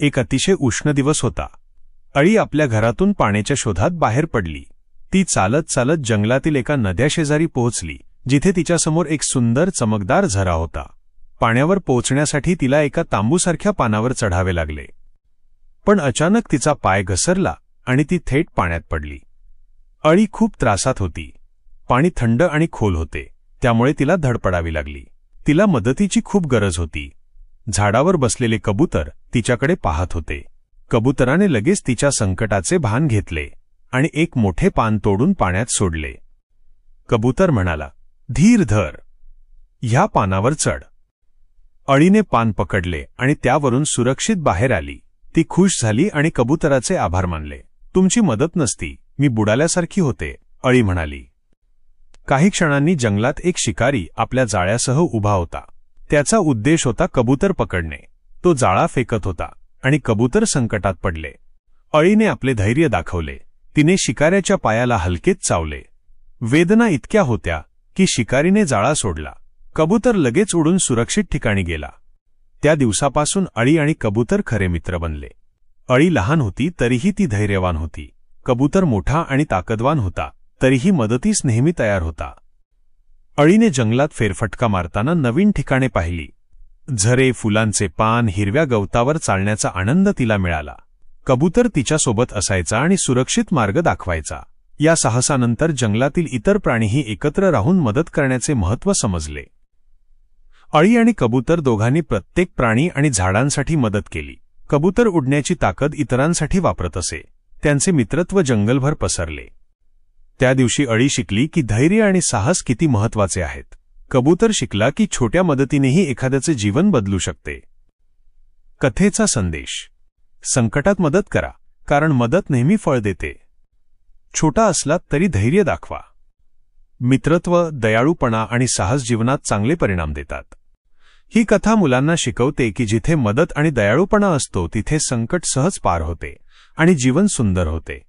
एक अतिशय उष्ण दिवस होता. अळी आपल्या घरातून पाण्याच्या शोधात बाहेर पडली. ती चालत चालत जंगलातील एका नद्याशेजारी पोहोचली जिथे तिच्यासमोर एक सुंदर चमकदार झरा होता. पाण्यावर पोहोचण्यासाठी तिला एका तांबूसारख्या पानावर चढावे लागले. पण अचानक तिचा पाय घसरला आणि ती थेट पाण्यात पडली. अळी खूप त्रासात होती. पाणी थंड आणि खोल होते त्यामुळे तिला धडपडावी लागली. तिला मदतीची खूप गरज होती. झाडावर बसलेले कबूतर तिच्याकडे पाहत होते. कबुतराने लगेच तिच्या संकटाचे भान घेतले आणि एक मोठे पान तोडून पाण्यात सोडले. कबूतर म्हणाला धीर धर ह्या पानावर चढ. अळीने पान पकडले आणि त्यावरून सुरक्षित बाहेर आली. ती खुश झाली आणि कबुतराचे आभार मानले. तुमची मदत नसती मी बुडाल्यासारखी होते अळी म्हणाली. काही क्षणांनी जंगलात एक शिकारी आपल्या जाळ्यासह उभा होता. त्याचा उद्देश होता कबूतर पकडणे. तो जाळा फेकत होता आणि कबूतर संकटात पडले. अळीने आपले धैर्य दाखवले. तिने शिकाऱ्याच्या पायाला हलकेच चावले. वेदना इतक्या होत्या की शिकारीने जाळा सोडला. कबूतर लगेच उडून सुरक्षित ठिकाणी गेला. त्या दिवसापासून अळी आणि कबूतर खरे मित्र बनले. अळी लहान होती तरीही ती धैर्यवान होती. कबूतर मोठा आणि ताकदवान होता तरीही मदतीस नेहमी तयार होता. अळीने जंगलात फेरफटका मारताना नवीन ठिकाणे पाहिली. झरे फुलांचे पान हिरव्या गवतावर चालण्याचा आनंद तिला मिळाला. कबूतर तिच्यासोबत असायचा आणि सुरक्षित मार्ग दाखवायचा. या साहसानंतर जंगलातील इतर प्राणीही एकत्र राहून मदत करण्याचे महत्त्व समजले. अळी आणि कबूतर दोघांनी प्रत्येक प्राणी आणि झाडांसाठी मदत केली. कबूतर उडण्याची ताकद इतरांसाठी वापरत असे. त्यांचे मित्रत्व जंगलभर पसरले. त्या दिवशी अळी शिकली की धैर्य आणि साहस किती महत्त्वाचे आहेत. कबूतर शिकला की छोट्या मदतीनेही एखाद्याचे जीवन बदलू शकते. कथेचा संदेश. संकटात मदत करा कारण मदत नेहमी फळ देते. छोटा असला तरी धैर्य दाखवा. मित्रत्व दयाळूपणा आणि साहस जीवनात चांगले परिणाम देतात. ही कथा मुलांना शिकवते की जिथे मदत आणि दयाळूपणा असतो तिथे संकट सहज पार होते आणि जीवन सुंदर होते.